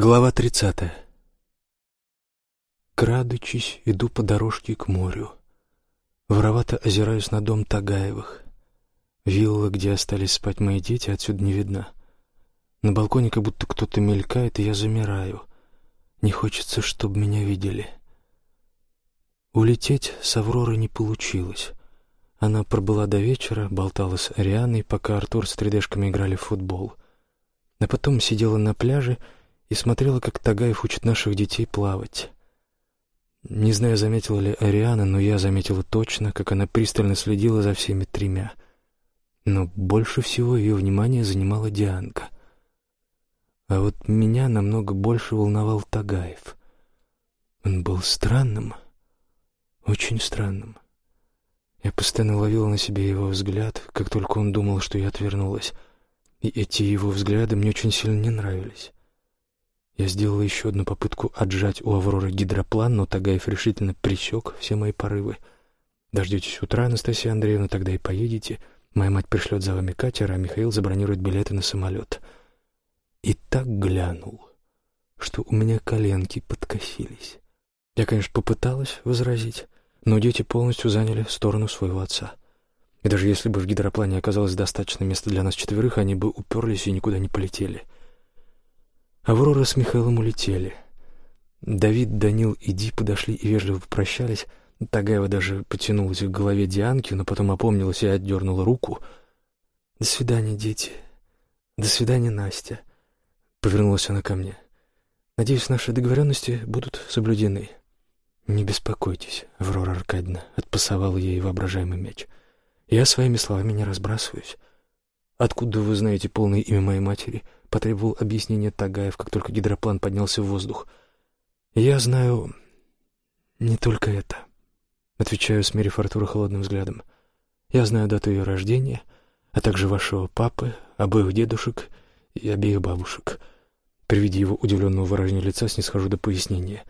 Глава тридцатая. Крадучись, иду по дорожке к морю. Воровато озираюсь на дом Тагаевых. Вилла, где остались спать мои дети, отсюда не видна. На балконе как будто кто-то мелькает, и я замираю. Не хочется, чтобы меня видели. Улететь с Авроры не получилось. Она пробыла до вечера, болтала с Арианой, пока Артур с 3D-шками играли в футбол. А потом сидела на пляже и смотрела, как Тагаев учит наших детей плавать. Не знаю, заметила ли Ариана, но я заметила точно, как она пристально следила за всеми тремя. Но больше всего ее внимание занимала Дианка. А вот меня намного больше волновал Тагаев. Он был странным, очень странным. Я постоянно ловила на себе его взгляд, как только он думал, что я отвернулась. И эти его взгляды мне очень сильно не нравились. Я сделала еще одну попытку отжать у Авроры гидроплан, но Тагаев решительно пресек все мои порывы. «Дождетесь утра, Анастасия Андреевна, тогда и поедете. Моя мать пришлет за вами катер, а Михаил забронирует билеты на самолет». И так глянул, что у меня коленки подкосились. Я, конечно, попыталась возразить, но дети полностью заняли сторону своего отца. И даже если бы в гидроплане оказалось достаточно места для нас четверых, они бы уперлись и никуда не полетели. — Аврора с Михаилом улетели. Давид, Данил и Ди подошли и вежливо попрощались. Тагаева даже потянулась к голове Дианки, но потом опомнилась и отдернула руку. «До свидания, дети. До свидания, Настя», — повернулась она ко мне. «Надеюсь, наши договоренности будут соблюдены». «Не беспокойтесь, Аврора Аркадьевна», — отпасовал ей воображаемый мяч. «Я своими словами не разбрасываюсь. Откуда вы знаете полное имя моей матери?» Потребовал объяснения Тагаев, как только гидроплан поднялся в воздух. «Я знаю не только это», — отвечаю, смерив Артура холодным взглядом. «Я знаю дату ее рождения, а также вашего папы, обоих дедушек и обеих бабушек». При виде его удивленного выражения лица снисхожу до пояснения.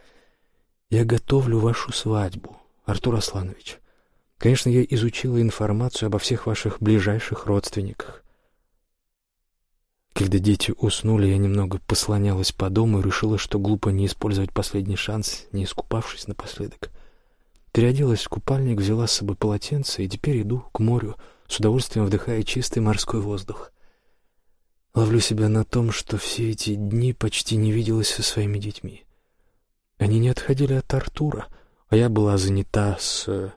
«Я готовлю вашу свадьбу, Артур Асланович. Конечно, я изучила информацию обо всех ваших ближайших родственниках. Когда дети уснули, я немного послонялась по дому и решила, что глупо не использовать последний шанс, не искупавшись напоследок. Переоделась в купальник, взяла с собой полотенце и теперь иду к морю, с удовольствием вдыхая чистый морской воздух. Ловлю себя на том, что все эти дни почти не виделась со своими детьми. Они не отходили от Артура, а я была занята с... Э,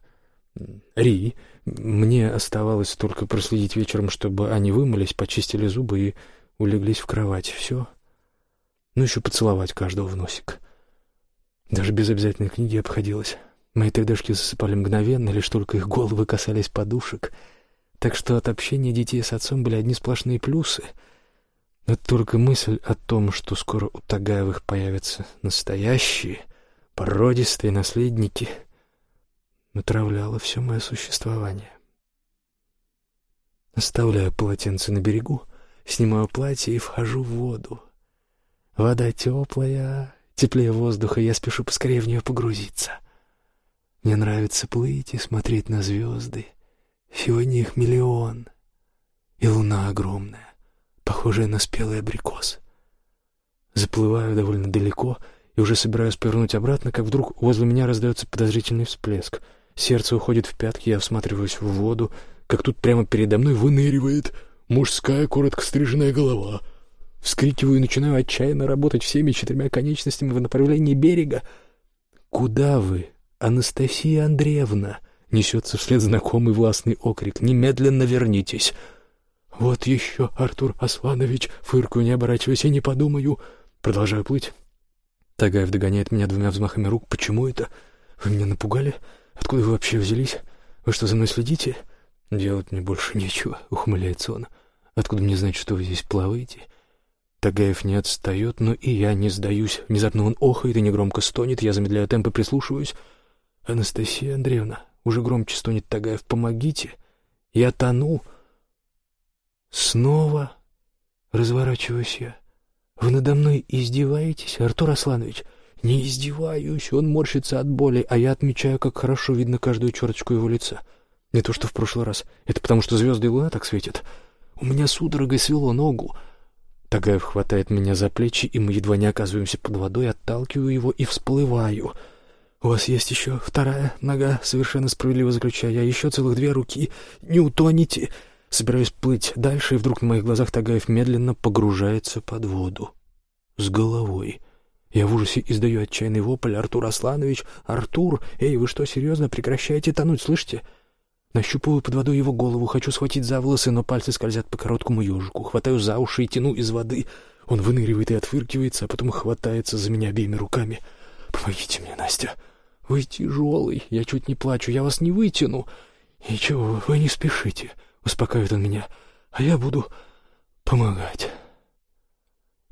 Ри. Мне оставалось только проследить вечером, чтобы они вымылись, почистили зубы и улеглись в кровать. Все. Ну, еще поцеловать каждого в носик. Даже без обязательной книги обходилось. Мои тогдашки засыпали мгновенно, лишь только их головы касались подушек. Так что от общения детей с отцом были одни сплошные плюсы. Но только мысль о том, что скоро у Тагаевых появятся настоящие, породистые наследники, натравляла все мое существование. Оставляю полотенце на берегу, Снимаю платье и вхожу в воду. Вода теплая, теплее воздуха, я спешу поскорее в нее погрузиться. Мне нравится плыть и смотреть на звезды. Сегодня их миллион. И луна огромная, похожая на спелый абрикос. Заплываю довольно далеко и уже собираюсь повернуть обратно, как вдруг возле меня раздается подозрительный всплеск. Сердце уходит в пятки, я всматриваюсь в воду, как тут прямо передо мной выныривает мужская коротко стриженная голова. Вскрикиваю и начинаю отчаянно работать всеми четырьмя конечностями в направлении берега. «Куда вы, Анастасия Андреевна?» — несется вслед знакомый властный окрик. «Немедленно вернитесь!» «Вот еще, Артур Асланович!» — фыркую, не оборачиваясь, и не подумаю. Продолжаю плыть. Тагаев догоняет меня двумя взмахами рук. «Почему это? Вы меня напугали? Откуда вы вообще взялись? Вы что, за мной следите?» «Делать мне больше нечего», — ухмыляется он. Откуда мне знать, что вы здесь плаваете? Тагаев не отстает, но и я не сдаюсь. Внезапно он охает и негромко стонет. Я замедляю темп и прислушиваюсь. «Анастасия Андреевна!» Уже громче стонет Тагаев. «Помогите! Я тону!» Снова разворачиваюсь я. «Вы надо мной издеваетесь, Артур Асланович?» «Не издеваюсь!» Он морщится от боли, а я отмечаю, как хорошо видно каждую черточку его лица. Не то, что в прошлый раз. Это потому, что звезды и луна так светят. У меня судорогой свело ногу. Тагаев хватает меня за плечи, и мы едва не оказываемся под водой, отталкиваю его и всплываю. «У вас есть еще вторая нога?» — совершенно справедливо заключаю я. «Еще целых две руки. Не утоните!» Собираюсь плыть дальше, и вдруг на моих глазах Тагаев медленно погружается под воду. С головой. Я в ужасе издаю отчаянный вопль. «Артур Асланович! Артур! Эй, вы что, серьезно? Прекращайте тонуть, слышите?» Нащупываю под водой его голову, хочу схватить за волосы, но пальцы скользят по короткому ежику. Хватаю за уши и тяну из воды. Он выныривает и отфыркивается, а потом хватается за меня обеими руками. «Помогите мне, Настя!» «Вы тяжелый, я чуть не плачу, я вас не вытяну!» «Ничего, вы не спешите!» — успокаивает он меня. «А я буду помогать!»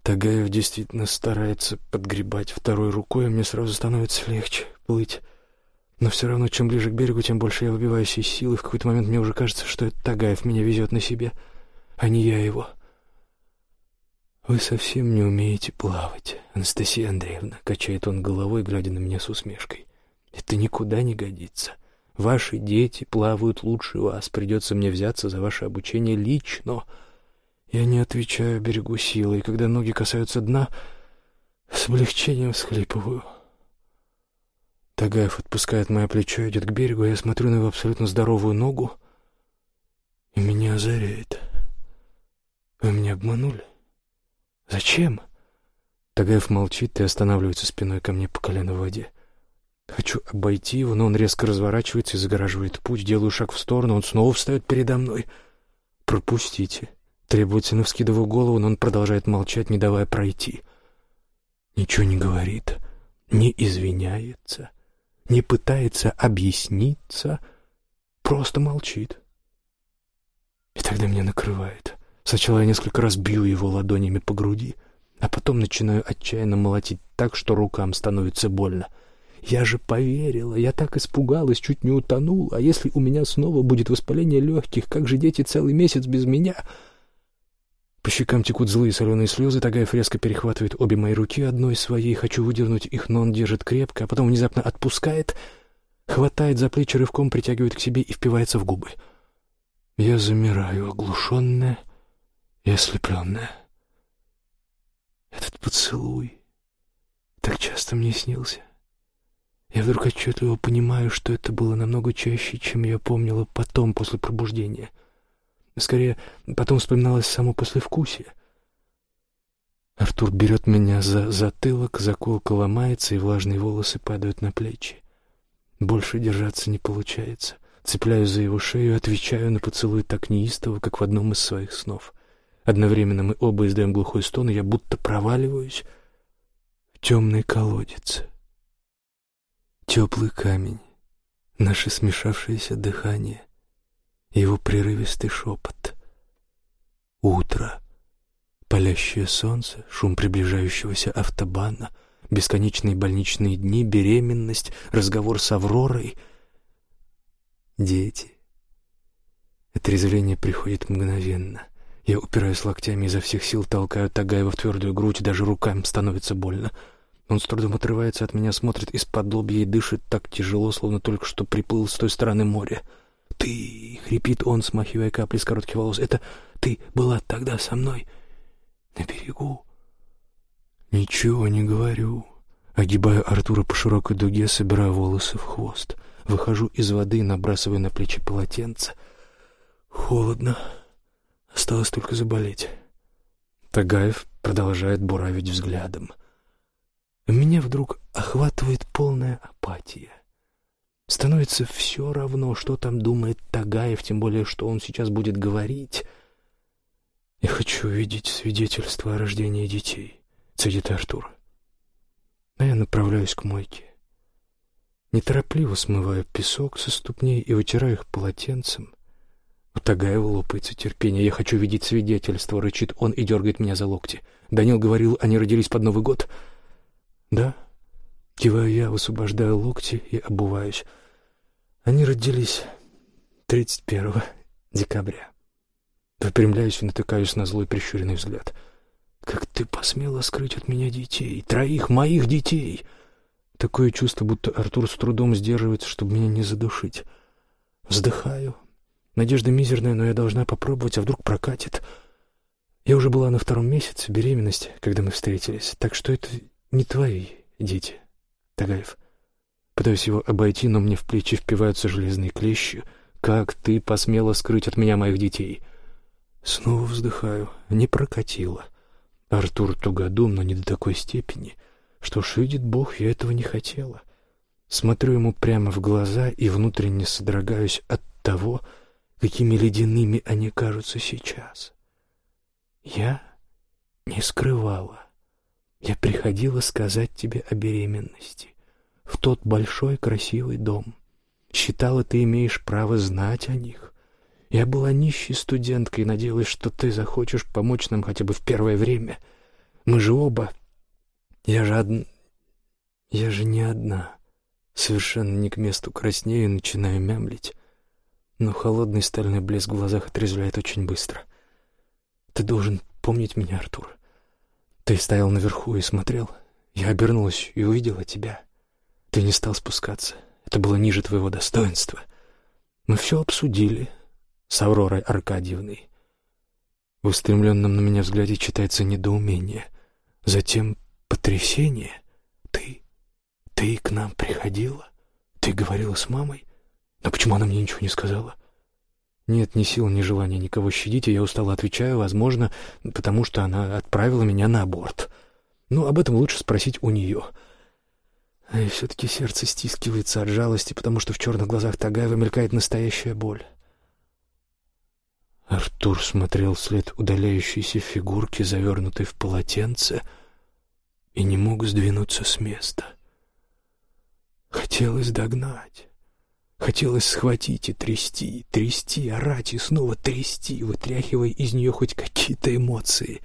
Тагаев действительно старается подгребать второй рукой, а мне сразу становится легче плыть. Но все равно, чем ближе к берегу, тем больше я выбиваюсь из силы. В какой-то момент мне уже кажется, что это Тагаев меня везет на себе, а не я его. «Вы совсем не умеете плавать, Анастасия Андреевна», — качает он головой, глядя на меня с усмешкой. «Это никуда не годится. Ваши дети плавают лучше вас. Придется мне взяться за ваше обучение лично». Я не отвечаю, берегу силы, и когда ноги касаются дна, с облегчением всхлипываю. Тагаев отпускает мое плечо, идет к берегу, я смотрю на его абсолютно здоровую ногу, и меня озаряет. Вы меня обманули? Зачем? Тагаев молчит и останавливается спиной ко мне по колено в воде. Хочу обойти его, но он резко разворачивается и загораживает путь. Делаю шаг в сторону, он снова встает передо мной. «Пропустите». Требовательно вскидываю голову, но он продолжает молчать, не давая пройти. Ничего не говорит, не извиняется, не пытается объясниться, просто молчит. И тогда меня накрывает. Сначала я несколько раз бью его ладонями по груди, а потом начинаю отчаянно молотить так, что рукам становится больно. Я же поверила, я так испугалась, чуть не утонула. А если у меня снова будет воспаление легких, как же дети целый месяц без меня?» По щекам текут злые соленые слезы, Тагаев резко перехватывает обе мои руки одной своей, хочу выдернуть их, но он держит крепко, а потом внезапно отпускает, хватает за плечи, рывком притягивает к себе и впивается в губы. Я замираю, оглушенная и ослепленная. Этот поцелуй так часто мне снился. Я вдруг отчетливо понимаю, что это было намного чаще, чем я помнила потом, после пробуждения — Скорее, потом вспоминалось само послевкусие. Артур берет меня за затылок, заколка ломается, и влажные волосы падают на плечи. Больше держаться не получается. Цепляюсь за его шею, отвечаю на поцелуй так неистово, как в одном из своих снов. Одновременно мы оба издаем глухой стон, и я будто проваливаюсь в темный колодец. Теплый камень, наше смешавшееся дыхание, его прерывистый шепот. Утро, палящее солнце, шум приближающегося автобана, бесконечные больничные дни, беременность, разговор с Авророй. Дети. Отрезвление приходит мгновенно. Я упираюсь локтями изо всех сил, толкаю Тагаева в твердую грудь, даже рукам становится больно. Он с трудом отрывается от меня, смотрит из-под лобья и дышит так тяжело, словно только что приплыл с той стороны моря ты!» — хрипит он, смахивая капли с коротких волос. «Это ты была тогда со мной на берегу?» «Ничего не говорю». Огибаю Артура по широкой дуге, собираю волосы в хвост. Выхожу из воды набрасываю на плечи полотенце. Холодно. Осталось только заболеть. Тагаев продолжает буравить взглядом. Меня вдруг охватывает полная апатия. Становится все равно, что там думает Тагаев, тем более, что он сейчас будет говорить. «Я хочу увидеть свидетельство о рождении детей», — цедит Артур. А я направляюсь к мойке. Неторопливо смываю песок со ступней и вытираю их полотенцем. У Тагаева лопается терпение. «Я хочу видеть свидетельство», — рычит он и дергает меня за локти. Данил говорил, они родились под Новый год. «Да». Киваю я, высвобождаю локти и обуваюсь. Они родились 31 декабря. Выпрямляюсь и натыкаюсь на злой прищуренный взгляд. «Как ты посмела скрыть от меня детей? Троих моих детей!» Такое чувство, будто Артур с трудом сдерживается, чтобы меня не задушить. Вздыхаю. Надежда мизерная, но я должна попробовать, а вдруг прокатит. Я уже была на втором месяце беременности, когда мы встретились, так что это не твои дети, Тагаев. Пытаюсь его обойти, но мне в плечи впиваются железные клещи. Как ты посмела скрыть от меня моих детей? Снова вздыхаю. Не прокатило. Артур тугодум, но не до такой степени. Что ж, видит Бог, я этого не хотела. Смотрю ему прямо в глаза и внутренне содрогаюсь от того, какими ледяными они кажутся сейчас. Я не скрывала. Я приходила сказать тебе о беременности. В тот большой красивый дом. Считала, ты имеешь право знать о них. Я была нищей студенткой и надеялась, что ты захочешь помочь нам хотя бы в первое время. Мы же оба... Я же одна... Я же не одна. Совершенно не к месту краснею и начинаю мямлить. Но холодный стальной блеск в глазах отрезвляет очень быстро. Ты должен помнить меня, Артур. Ты стоял наверху и смотрел. Я обернулась и увидела тебя. Ты не стал спускаться. Это было ниже твоего достоинства. Мы все обсудили с Авророй Аркадьевной. В устремленном на меня взгляде читается недоумение. Затем потрясение. Ты... ты к нам приходила? Ты говорила с мамой? Но почему она мне ничего не сказала? Нет ни сил, ни желания никого щадить, и я устало отвечаю, возможно, потому что она отправила меня на аборт. Ну, об этом лучше спросить у нее. И все-таки сердце стискивается от жалости, потому что в черных глазах Тагаева мелькает настоящая боль. Артур смотрел вслед удаляющейся фигурки, завернутой в полотенце, и не мог сдвинуться с места. Хотелось догнать. Хотелось схватить и трясти, трясти, орать и снова трясти, вытряхивая из нее хоть какие-то эмоции,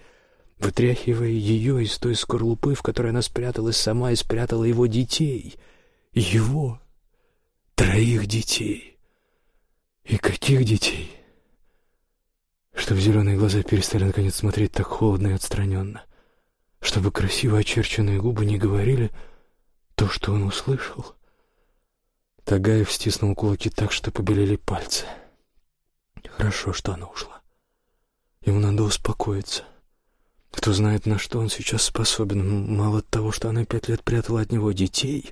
вытряхивая ее из той скорлупы, в которой она спряталась сама и спрятала его детей. Его троих детей. И каких детей? Чтобы зеленые глаза перестали наконец смотреть так холодно и отстраненно. Чтобы красиво очерченные губы не говорили то, что он услышал — Тагаев стиснул кулаки так, что побелели пальцы. Хорошо, что она ушла. Ему надо успокоиться. Кто знает, на что он сейчас способен. Мало того, что она пять лет прятала от него детей,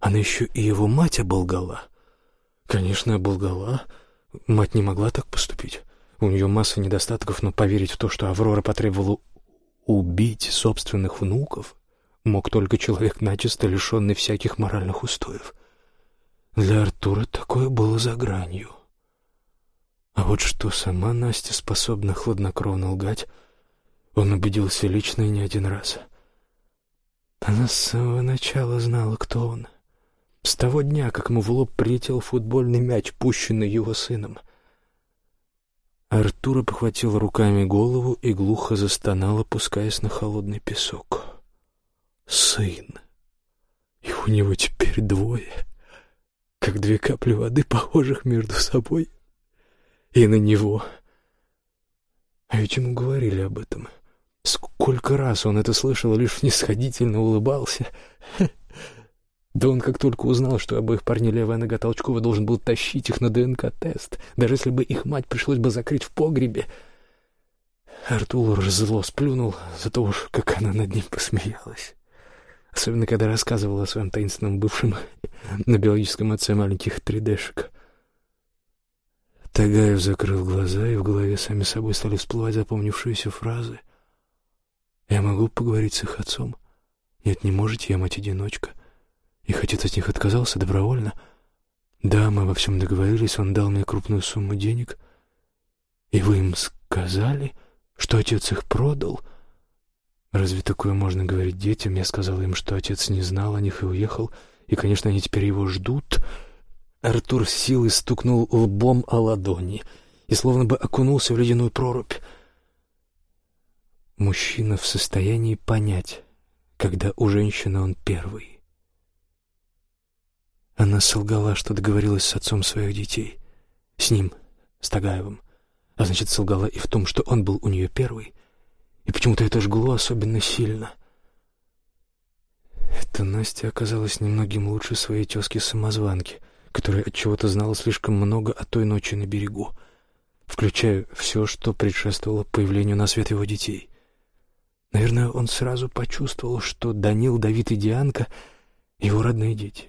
она еще и его мать оболгала. Конечно, оболгала. Мать не могла так поступить. У нее масса недостатков, но поверить в то, что Аврора потребовала убить собственных внуков, мог только человек, начисто лишенный всяких моральных устоев. Для Артура такое было за гранью. А вот что сама Настя способна хладнокровно лгать, он убедился лично и не один раз. Она с самого начала знала, кто он. С того дня, как ему в лоб прилетел футбольный мяч, пущенный его сыном. Артур похватил руками голову и глухо застонал, опускаясь на холодный песок. Сын. И у него теперь двое — как две капли воды, похожих между собой и на него. А ведь ему говорили об этом. Сколько раз он это слышал, лишь нисходительно улыбался. Да он как только узнал, что обоих парней левая нога Толчкова должен был тащить их на ДНК-тест, даже если бы их мать пришлось бы закрыть в погребе. Артур зло сплюнул за то уж, как она над ним посмеялась. Особенно, когда рассказывала о своем таинственном бывшем на биологическом отце маленьких 3D-шек. Тагаев закрыл глаза, и в голове сами собой стали всплывать запомнившиеся фразы. «Я могу поговорить с их отцом?» «Нет, не можете, я мать-одиночка». Их отец от них отказался добровольно. «Да, мы обо всем договорились, он дал мне крупную сумму денег». «И вы им сказали, что отец их продал?» Разве такое можно говорить детям? Я сказала им, что отец не знал о них и уехал, и, конечно, они теперь его ждут. Артур с силой стукнул лбом о ладони и словно бы окунулся в ледяную прорубь. Мужчина в состоянии понять, когда у женщины он первый. Она солгала, что договорилась с отцом своих детей. С ним, с Тагаевым. А значит, солгала и в том, что он был у нее первый — и почему-то это жгло особенно сильно. Эта Настя оказалась немногим лучше своей тезки-самозванки, которая от чего-то знала слишком много о той ночи на берегу. включая все, что предшествовало появлению на свет его детей. Наверное, он сразу почувствовал, что Данил, Давид и Дианка — его родные дети.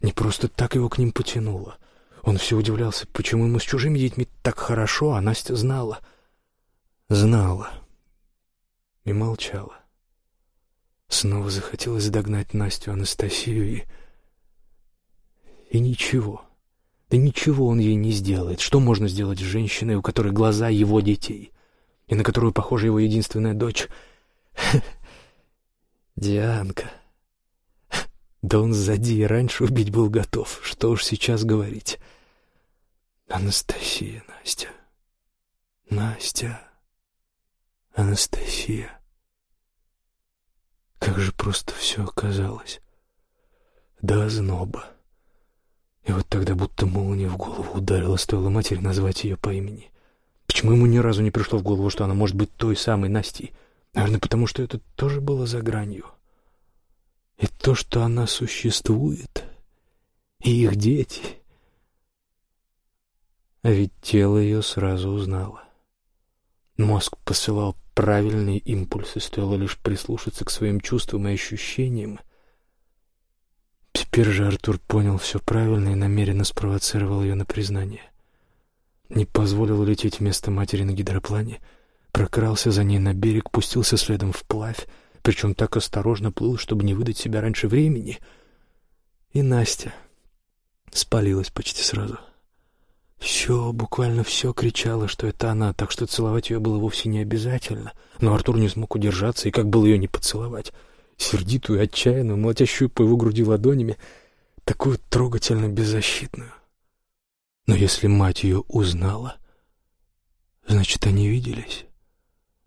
Не просто так его к ним потянуло. Он все удивлялся, почему ему с чужими детьми так хорошо, а Настя знала. Знала. И молчала. Снова захотелось догнать Настю Анастасию и... И ничего. Да ничего он ей не сделает. Что можно сделать с женщиной, у которой глаза его детей, и на которую похожа его единственная дочь? Дианка. Да он сзади и раньше убить был готов. Что уж сейчас говорить. Анастасия, Настя. Настя. Анастасия. Как же просто все оказалось. Да зноба. И вот тогда будто молния в голову ударила, стоило матери назвать ее по имени. Почему ему ни разу не пришло в голову, что она может быть той самой Настей? Наверное, потому что это тоже было за гранью. И то, что она существует, и их дети. А ведь тело ее сразу узнало. Мозг посылал правильные импульсы, стоило лишь прислушаться к своим чувствам и ощущениям. Теперь же Артур понял все правильно и намеренно спровоцировал ее на признание. Не позволил лететь вместо матери на гидроплане, прокрался за ней на берег, пустился следом вплавь, причем так осторожно плыл, чтобы не выдать себя раньше времени. И Настя спалилась почти сразу — все, буквально все кричало, что это она, так что целовать ее было вовсе не обязательно. Но Артур не смог удержаться, и как было ее не поцеловать? Сердитую, отчаянную, молотящую по его груди ладонями, такую трогательно беззащитную. Но если мать ее узнала, значит, они виделись.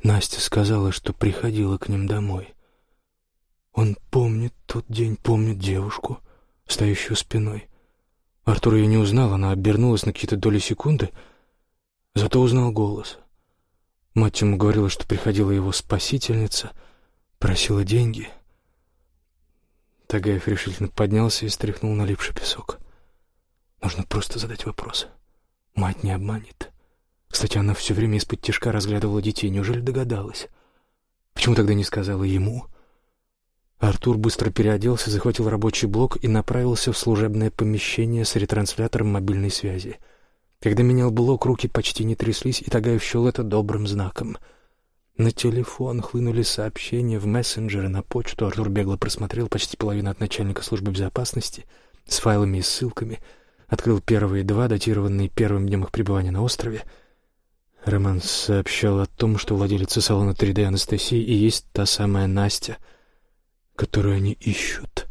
Настя сказала, что приходила к ним домой. Он помнит тот день, помнит девушку, стоящую спиной — Артур ее не узнал, она обернулась на какие-то доли секунды, зато узнал голос. Мать ему говорила, что приходила его спасительница, просила деньги. Тагаев решительно поднялся и стряхнул налипший песок. Нужно просто задать вопрос. Мать не обманет. Кстати, она все время из-под тяжка разглядывала детей. Неужели догадалась? Почему тогда не сказала ему? — Артур быстро переоделся, захватил рабочий блок и направился в служебное помещение с ретранслятором мобильной связи. Когда менял блок, руки почти не тряслись, и Тагаев счел это добрым знаком. На телефон хлынули сообщения в мессенджеры, на почту. Артур бегло просмотрел почти половину от начальника службы безопасности с файлами и ссылками. Открыл первые два, датированные первым днем их пребывания на острове. Роман сообщал о том, что владелица салона 3D Анастасии и есть та самая Настя — которую они ищут,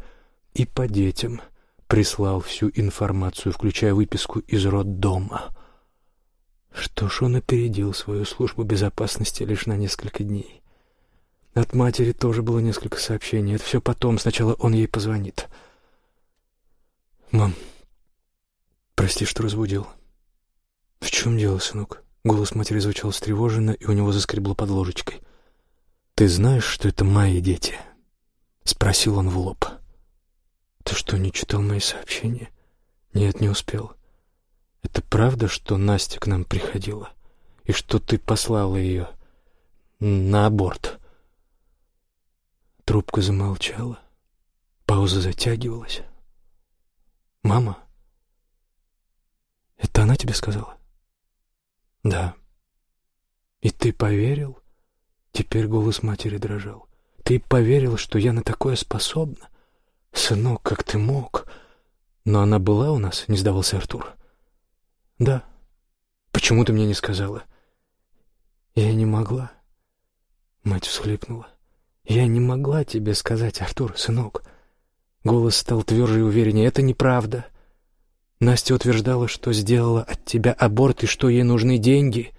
и по детям прислал всю информацию, включая выписку из роддома. Что ж, он опередил свою службу безопасности лишь на несколько дней. От матери тоже было несколько сообщений. Это все потом. Сначала он ей позвонит. «Мам, прости, что разбудил». «В чем дело, сынок?» Голос матери звучал встревоженно, и у него заскребло под ложечкой. «Ты знаешь, что это мои дети?» — спросил он в лоб. «Ты что, не читал мои сообщения?» «Нет, не успел. Это правда, что Настя к нам приходила? И что ты послала ее на аборт?» Трубка замолчала. Пауза затягивалась. «Мама? Это она тебе сказала?» «Да». «И ты поверил?» Теперь голос матери дрожал. Ты поверил, что я на такое способна? Сынок, как ты мог? Но она была у нас, не сдавался Артур. Да. Почему ты мне не сказала? Я не могла. Мать всхлипнула. Я не могла тебе сказать, Артур, сынок. Голос стал тверже и увереннее. Это неправда. Настя утверждала, что сделала от тебя аборт и что ей нужны деньги.